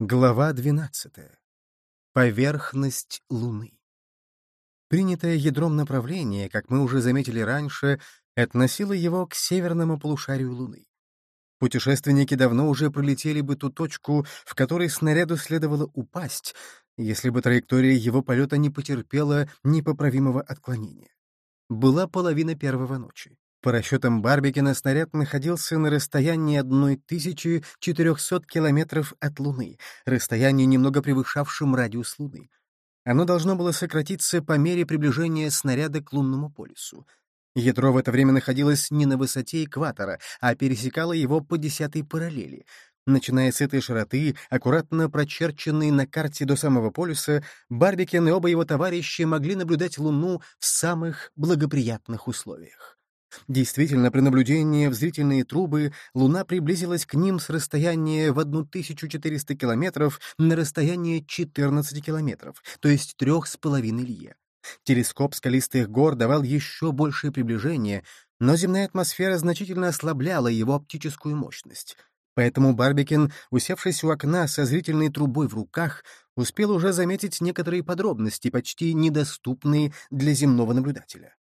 Глава 12. Поверхность Луны. Принятое ядром направление, как мы уже заметили раньше, относило его к северному полушарию Луны. Путешественники давно уже пролетели бы ту точку, в которой снаряду следовало упасть, если бы траектория его полета не потерпела непоправимого отклонения. Была половина первого ночи. По расчетам Барбикина, снаряд находился на расстоянии 1400 километров от Луны, расстояние, немного превышавшем радиус Луны. Оно должно было сократиться по мере приближения снаряда к лунному полюсу. Ядро в это время находилось не на высоте экватора, а пересекало его по десятой параллели. Начиная с этой широты, аккуратно прочерченной на карте до самого полюса, Барбикен и оба его товарища могли наблюдать Луну в самых благоприятных условиях. Действительно, при наблюдении в зрительные трубы Луна приблизилась к ним с расстояния в 1400 километров на расстояние 14 километров, то есть трех с половиной лье. Телескоп скалистых гор давал еще большее приближение, но земная атмосфера значительно ослабляла его оптическую мощность. Поэтому Барбикин, усевшись у окна со зрительной трубой в руках, успел уже заметить некоторые подробности, почти недоступные для земного наблюдателя.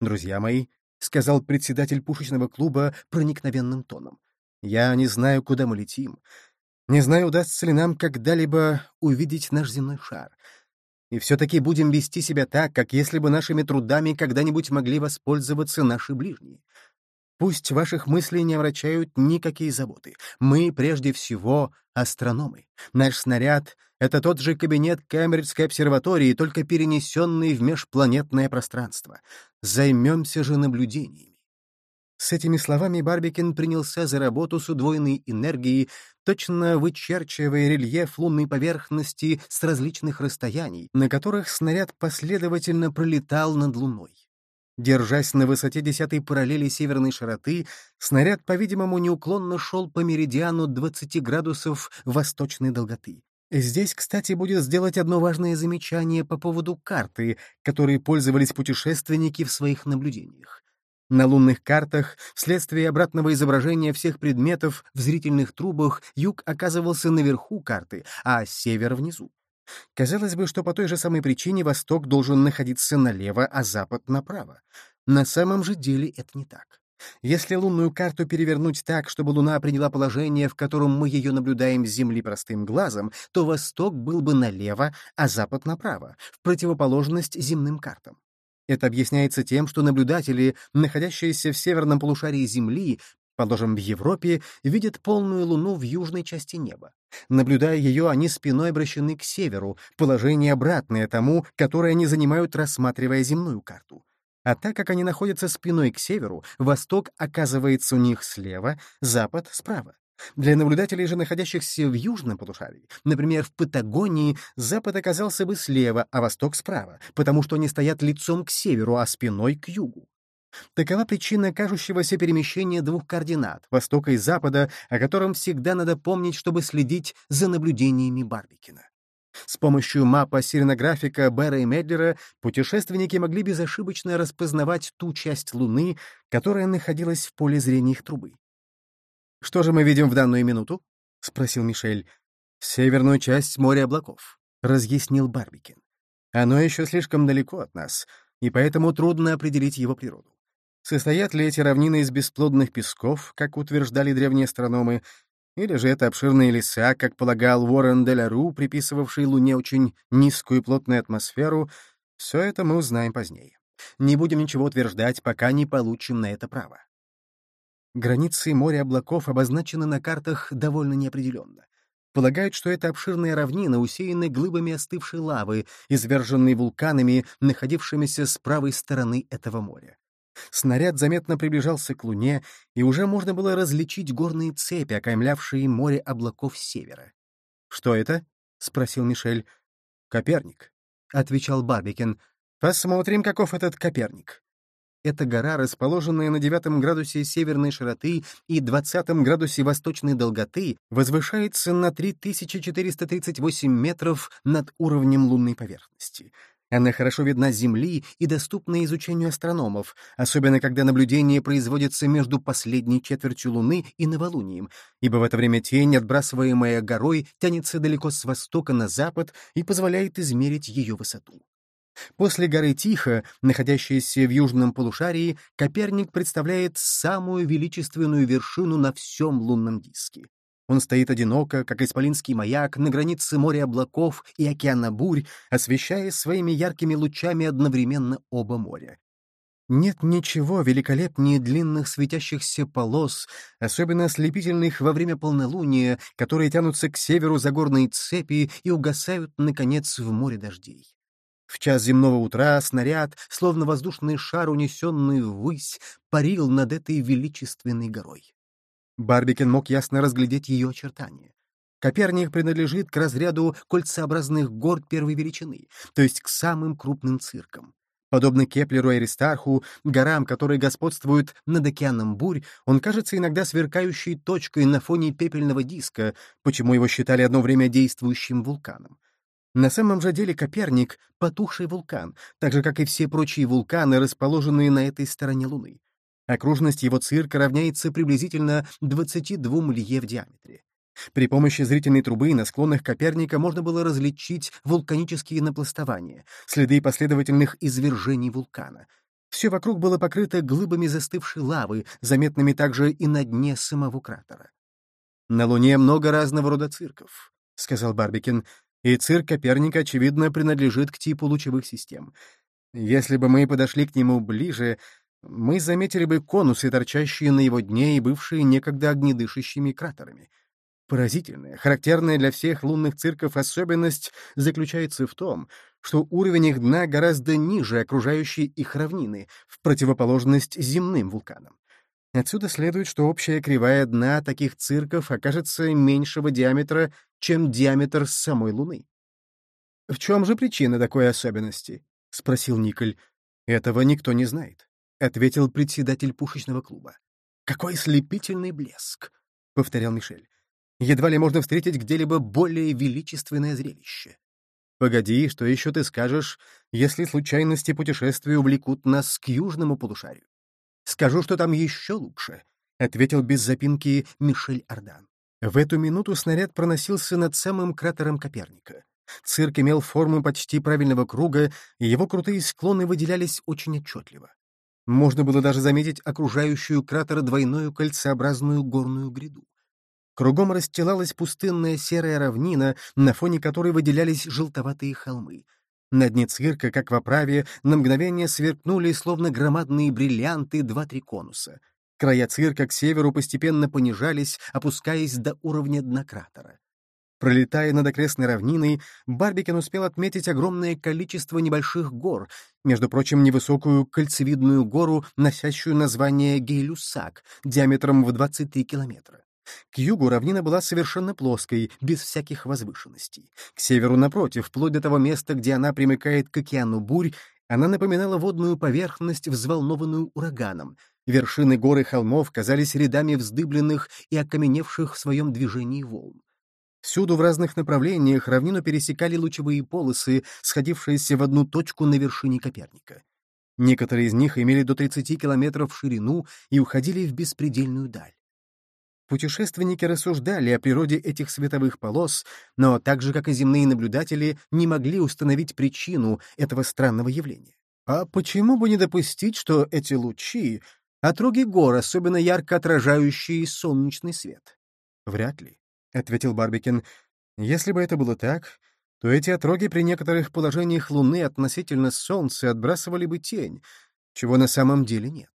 Друзья мои, — сказал председатель пушечного клуба проникновенным тоном. «Я не знаю, куда мы летим. Не знаю, удастся ли нам когда-либо увидеть наш земной шар. И все-таки будем вести себя так, как если бы нашими трудами когда-нибудь могли воспользоваться наши ближние. Пусть ваших мыслей не омрачают никакие заботы. Мы, прежде всего, астрономы. Наш снаряд — это тот же кабинет Кембриджской обсерватории, только перенесенный в межпланетное пространство. Займемся же наблюдениями. С этими словами Барбикин принялся за работу с удвоенной энергией, точно вычерчивая рельеф лунной поверхности с различных расстояний, на которых снаряд последовательно пролетал над Луной. Держась на высоте десятой параллели северной широты, снаряд, по-видимому, неуклонно шел по меридиану 20 градусов восточной долготы. Здесь, кстати, будет сделать одно важное замечание по поводу карты, которой пользовались путешественники в своих наблюдениях. На лунных картах, вследствие обратного изображения всех предметов в зрительных трубах, юг оказывался наверху карты, а север — внизу. Казалось бы, что по той же самой причине восток должен находиться налево, а запад — направо. На самом же деле это не так. Если лунную карту перевернуть так, чтобы Луна приняла положение, в котором мы ее наблюдаем с Земли простым глазом, то восток был бы налево, а запад — направо, в противоположность земным картам. Это объясняется тем, что наблюдатели, находящиеся в северном полушарии Земли, положим, в Европе, видят полную Луну в южной части неба. Наблюдая ее, они спиной обращены к северу, положение обратное тому, которое они занимают, рассматривая земную карту. А так как они находятся спиной к северу, восток оказывается у них слева, запад — справа. Для наблюдателей же, находящихся в южном полушарии, например, в Патагонии, запад оказался бы слева, а восток — справа, потому что они стоят лицом к северу, а спиной к югу. Такова причина кажущегося перемещения двух координат — востока и запада, о котором всегда надо помнить, чтобы следить за наблюдениями Барбикина. С помощью мапа сиренографика Бера и Медлера путешественники могли безошибочно распознавать ту часть Луны, которая находилась в поле зрения их трубы. «Что же мы видим в данную минуту?» — спросил Мишель. «Северную часть моря облаков», — разъяснил Барбикин. «Оно еще слишком далеко от нас, и поэтому трудно определить его природу. Состоят ли эти равнины из бесплодных песков, как утверждали древние астрономы, или же это обширные леса, как полагал Уоррен де Лару, приписывавший Луне очень низкую плотную атмосферу, все это мы узнаем позднее. Не будем ничего утверждать, пока не получим на это право. Границы моря облаков обозначены на картах довольно неопределенно. Полагают, что это обширная равнина, усеянная глыбами остывшей лавы, изверженной вулканами, находившимися с правой стороны этого моря. Снаряд заметно приближался к Луне, и уже можно было различить горные цепи, окаймлявшие море облаков севера. «Что это?» — спросил Мишель. «Коперник», — отвечал Барбикен. «Посмотрим, каков этот Коперник». Эта гора, расположенная на девятом градусе северной широты и двадцатом градусе восточной долготы, возвышается на 3438 метров над уровнем лунной поверхности. Она хорошо видна с Земли и доступна изучению астрономов, особенно когда наблюдение производится между последней четвертью Луны и новолунием, ибо в это время тень, отбрасываемая горой, тянется далеко с востока на запад и позволяет измерить ее высоту. После горы Тихо, находящейся в южном полушарии, Коперник представляет самую величественную вершину на всем лунном диске. Он стоит одиноко, как исполинский маяк, на границе моря облаков и океана бурь, освещая своими яркими лучами одновременно оба моря. Нет ничего великолепнее длинных светящихся полос, особенно ослепительных во время полнолуния, которые тянутся к северу за горные цепи и угасают, наконец, в море дождей. В час земного утра снаряд, словно воздушный шар, унесенный ввысь, парил над этой величественной горой. Барбикен мог ясно разглядеть ее очертания. Коперник принадлежит к разряду кольцеобразных гор первой величины, то есть к самым крупным циркам. Подобно Кеплеру и Аристарху, горам, которые господствуют над океаном бурь, он кажется иногда сверкающей точкой на фоне пепельного диска, почему его считали одно время действующим вулканом. На самом же деле Коперник — потухший вулкан, так же, как и все прочие вулканы, расположенные на этой стороне Луны. Окружность его цирка равняется приблизительно 22 лье в диаметре. При помощи зрительной трубы на склонах Коперника можно было различить вулканические напластования, следы последовательных извержений вулкана. Все вокруг было покрыто глыбами застывшей лавы, заметными также и на дне самого кратера. «На Луне много разного рода цирков», — сказал Барбикин, «и цирк Коперника, очевидно, принадлежит к типу лучевых систем. Если бы мы подошли к нему ближе, мы заметили бы конусы, торчащие на его дне и бывшие некогда огнедышащими кратерами. Поразительная, характерная для всех лунных цирков особенность заключается в том, что уровень их дна гораздо ниже окружающей их равнины, в противоположность земным вулканам. Отсюда следует, что общая кривая дна таких цирков окажется меньшего диаметра, чем диаметр самой Луны. «В чем же причина такой особенности?» — спросил Николь. «Этого никто не знает». — ответил председатель пушечного клуба. «Какой слепительный блеск!» — повторял Мишель. «Едва ли можно встретить где-либо более величественное зрелище. Погоди, что еще ты скажешь, если случайности путешествия увлекут нас к южному полушарию? Скажу, что там еще лучше», — ответил без запинки Мишель Ардан. В эту минуту снаряд проносился над самым кратером Коперника. Цирк имел форму почти правильного круга, и его крутые склоны выделялись очень отчетливо. Можно было даже заметить окружающую кратер двойную кольцеобразную горную гряду. Кругом расстилалась пустынная серая равнина, на фоне которой выделялись желтоватые холмы. На дне цирка, как в оправе, на мгновение сверкнули, словно громадные бриллианты, два-три конуса. Края цирка к северу постепенно понижались, опускаясь до уровня дна кратера. Пролетая над окрестной равниной, Барбикен успел отметить огромное количество небольших гор, между прочим, невысокую кольцевидную гору, носящую название Гейлюсак, диаметром в 23 километра. К югу равнина была совершенно плоской, без всяких возвышенностей. К северу, напротив, вплоть до того места, где она примыкает к океану бурь, она напоминала водную поверхность, взволнованную ураганом. Вершины горы холмов казались рядами вздыбленных и окаменевших в своем движении волн. Всюду в разных направлениях равнину пересекали лучевые полосы, сходившиеся в одну точку на вершине Коперника. Некоторые из них имели до 30 километров в ширину и уходили в беспредельную даль. Путешественники рассуждали о природе этих световых полос, но так же, как и земные наблюдатели, не могли установить причину этого странного явления. А почему бы не допустить, что эти лучи — отроги гор, особенно ярко отражающие солнечный свет? Вряд ли. — ответил Барбикин. «Если бы это было так, то эти отроги при некоторых положениях Луны относительно Солнца отбрасывали бы тень, чего на самом деле нет.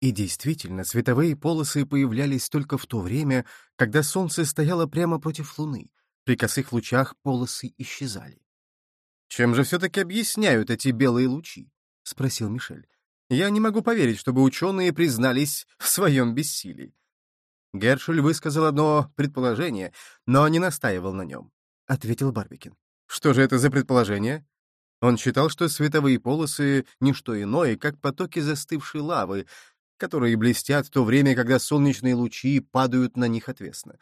И действительно, световые полосы появлялись только в то время, когда Солнце стояло прямо против Луны. При косых лучах полосы исчезали. «Чем же все-таки объясняют эти белые лучи?» — спросил Мишель. «Я не могу поверить, чтобы ученые признались в своем бессилии». Гершель высказал одно предположение, но не настаивал на нем, — ответил Барбикин. Что же это за предположение? Он считал, что световые полосы — ничто иное, как потоки застывшей лавы, которые блестят в то время, когда солнечные лучи падают на них отвесно.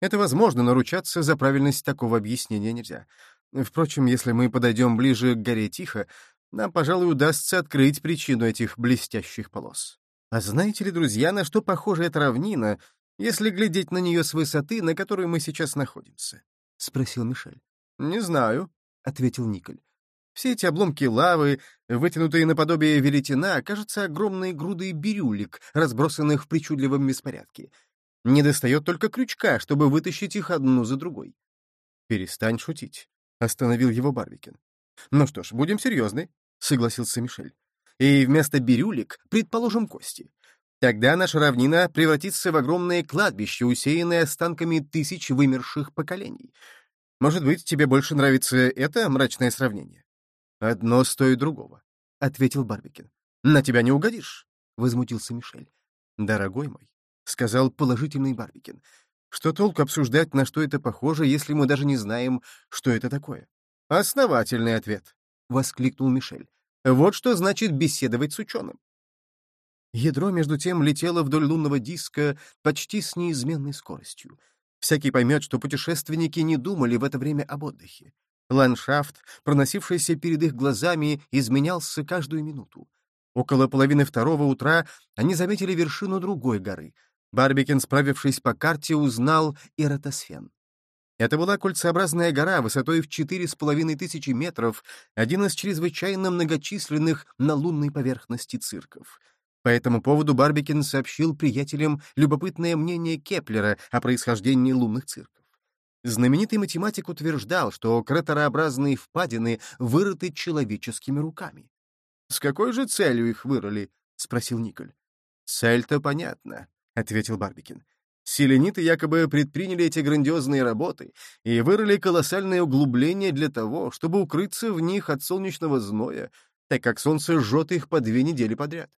Это возможно, но ручаться за правильность такого объяснения нельзя. Впрочем, если мы подойдем ближе к горе Тихо, нам, пожалуй, удастся открыть причину этих блестящих полос. А знаете ли, друзья, на что похожа эта равнина, если глядеть на нее с высоты, на которой мы сейчас находимся? — спросил Мишель. — Не знаю, — ответил Николь. Все эти обломки лавы, вытянутые наподобие веретена, кажутся огромной грудой бирюлик, разбросанных в причудливом беспорядке. Не достает только крючка, чтобы вытащить их одну за другой. «Перестань шутить», — остановил его Барбикин. «Ну что ж, будем серьезны», — согласился Мишель. «И вместо бирюлик, предположим, кости. Тогда наша равнина превратится в огромное кладбище, усеянное останками тысяч вымерших поколений. Может быть, тебе больше нравится это мрачное сравнение?» «Одно стоит другого», — ответил Барбикин. «На тебя не угодишь», — возмутился Мишель. «Дорогой мой», — сказал положительный Барбикин, «что толку обсуждать, на что это похоже, если мы даже не знаем, что это такое?» «Основательный ответ», — воскликнул Мишель. «Вот что значит беседовать с ученым». Ядро, между тем, летело вдоль лунного диска почти с неизменной скоростью. Всякий поймет, что путешественники не думали в это время об отдыхе. Ландшафт, проносившийся перед их глазами, изменялся каждую минуту. Около половины второго утра они заметили вершину другой горы. Барбикен, справившись по карте, узнал Эратосфен. Это была кольцеобразная гора высотой в четыре с половиной тысячи метров, один из чрезвычайно многочисленных на лунной поверхности цирков. По этому поводу Барбикин сообщил приятелям любопытное мнение Кеплера о происхождении лунных цирков. Знаменитый математик утверждал, что кратерообразные впадины вырыты человеческими руками. «С какой же целью их вырыли?» — спросил Николь. «Цель-то понятна», — ответил Барбикин. Селениты якобы предприняли эти грандиозные работы и вырыли колоссальные углубления для того, чтобы укрыться в них от солнечного зноя, так как солнце жжет их по две недели подряд.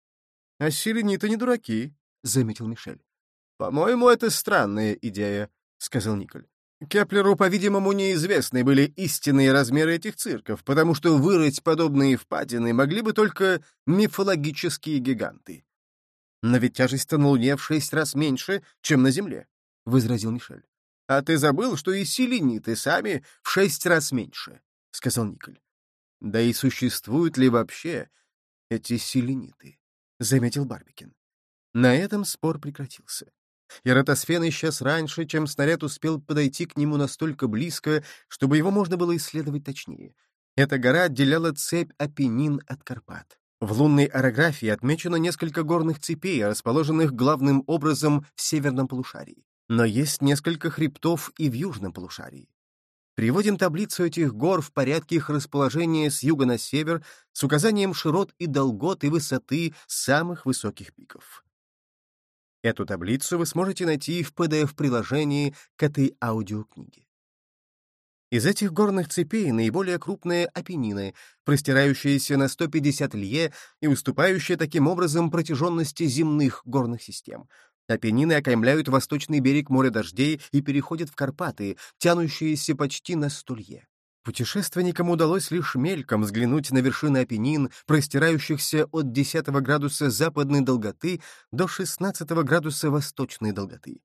«А селениты не дураки», — заметил Мишель. «По-моему, это странная идея», — сказал Николь. Кеплеру, по-видимому, неизвестны были истинные размеры этих цирков, потому что вырыть подобные впадины могли бы только мифологические гиганты. «Но ведь тяжесть на Луне в шесть раз меньше, чем на Земле», — возразил Мишель. «А ты забыл, что и селениты сами в шесть раз меньше», — сказал Николь. «Да и существуют ли вообще эти селениты?» Заметил Барбикин. На этом спор прекратился. Эратосфен исчез раньше, чем снаряд успел подойти к нему настолько близко, чтобы его можно было исследовать точнее. Эта гора отделяла цепь Апеннин от Карпат. В лунной орографии отмечено несколько горных цепей, расположенных главным образом в северном полушарии. Но есть несколько хребтов и в южном полушарии. Приводим таблицу этих гор в порядке их расположения с юга на север с указанием широт и долгот и высоты самых высоких пиков. Эту таблицу вы сможете найти в PDF-приложении к этой аудиокниге. Из этих горных цепей наиболее крупные Апеннины, простирающиеся на 150 лье и уступающие таким образом протяженности земных горных систем — Апеннины окаймляют восточный берег моря дождей и переходят в Карпаты, тянущиеся почти на стулье. Путешественникам удалось лишь мельком взглянуть на вершины Апеннин, простирающихся от 10 градуса западной долготы до 16 градуса восточной долготы.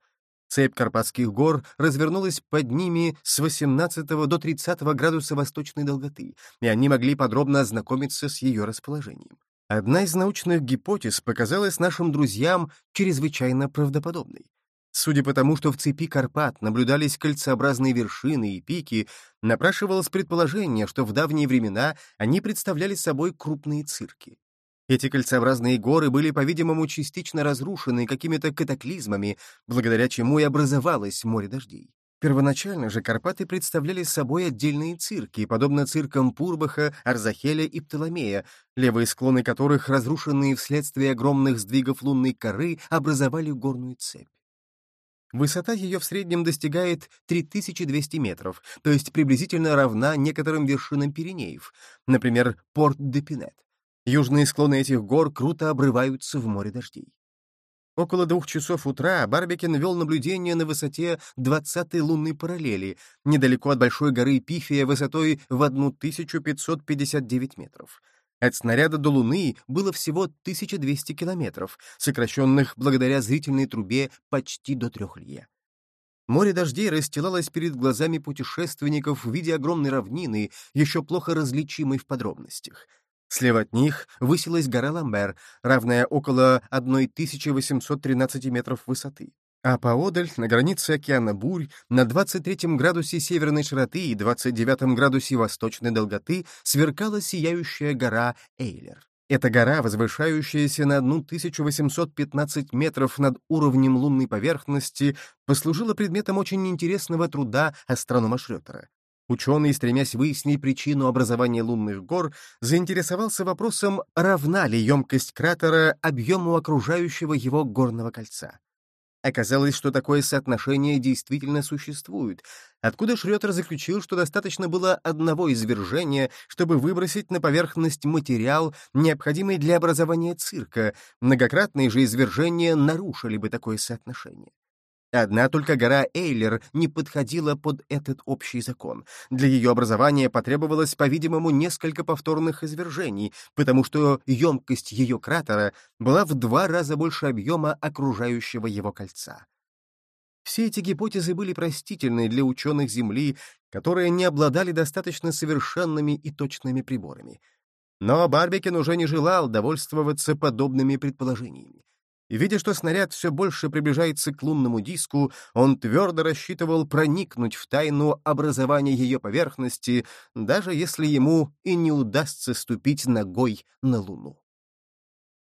Цепь Карпатских гор развернулась под ними с 18 до 30 градуса восточной долготы, и они могли подробно ознакомиться с ее расположением. Одна из научных гипотез показалась нашим друзьям чрезвычайно правдоподобной. Судя по тому, что в цепи Карпат наблюдались кольцеобразные вершины и пики, напрашивалось предположение, что в давние времена они представляли собой крупные цирки. Эти кольцеобразные горы были, по-видимому, частично разрушены какими-то катаклизмами, благодаря чему и образовалось море дождей. Первоначально же Карпаты представляли собой отдельные цирки, подобно циркам Пурбаха, Арзахеля и Птоломея, левые склоны которых, разрушенные вследствие огромных сдвигов лунной коры, образовали горную цепь. Высота ее в среднем достигает 3200 метров, то есть приблизительно равна некоторым вершинам Пиренеев, например, Порт-де-Пинет. Южные склоны этих гор круто обрываются в море дождей. Около двух часов утра Барбикин вел наблюдение на высоте 20-й лунной параллели, недалеко от большой горы Пифия высотой в 1559 метров. От снаряда до Луны было всего 1200 километров, сокращенных благодаря зрительной трубе почти до трех лье. Море дождей расстилалось перед глазами путешественников в виде огромной равнины, еще плохо различимой в подробностях. Слева от них высилась гора Ламбер, равная около 1813 метров высоты. А поодаль, на границе океана Бурь, на 23 градусе северной широты и 29 градусе восточной долготы сверкала сияющая гора Эйлер. Эта гора, возвышающаяся на 1815 метров над уровнем лунной поверхности, послужила предметом очень интересного труда астронома Шрётера. Ученый, стремясь выяснить причину образования лунных гор, заинтересовался вопросом, равна ли емкость кратера объему окружающего его горного кольца. Оказалось, что такое соотношение действительно существует, откуда Шрётер заключил, что достаточно было одного извержения, чтобы выбросить на поверхность материал, необходимый для образования цирка, многократные же извержения нарушили бы такое соотношение. Одна только гора Эйлер не подходила под этот общий закон. Для ее образования потребовалось, по-видимому, несколько повторных извержений, потому что емкость ее кратера была в два раза больше объема окружающего его кольца. Все эти гипотезы были простительны для ученых Земли, которые не обладали достаточно совершенными и точными приборами. Но Барбикен уже не желал довольствоваться подобными предположениями и, видя, что снаряд все больше приближается к лунному диску, он твердо рассчитывал проникнуть в тайну образования ее поверхности, даже если ему и не удастся ступить ногой на Луну.